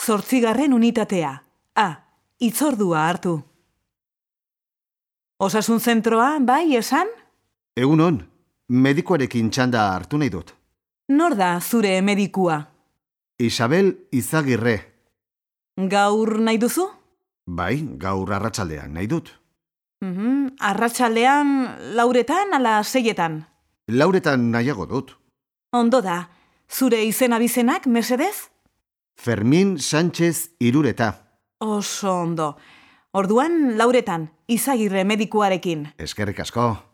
zortzigarren unitatea. A, itzordua hartu. Osasun zentroa, bai, esan? Egun on, medikoarekin txanda hartu nahi dut. Nor da zure medikua? Isabel Izagirre. Gaur nahi duzu? Bai, gaur arratsaldean nahi dut. Mhm, arratsaldean lauretan ala seietan. Lauretan nahiago dut. Ondo da, zure izena bizenak, mesedez? Fermin Sánchez Irureta. Oso ondo. Orduan, lauretan, izagirre medikuarekin. Eskerrik asko.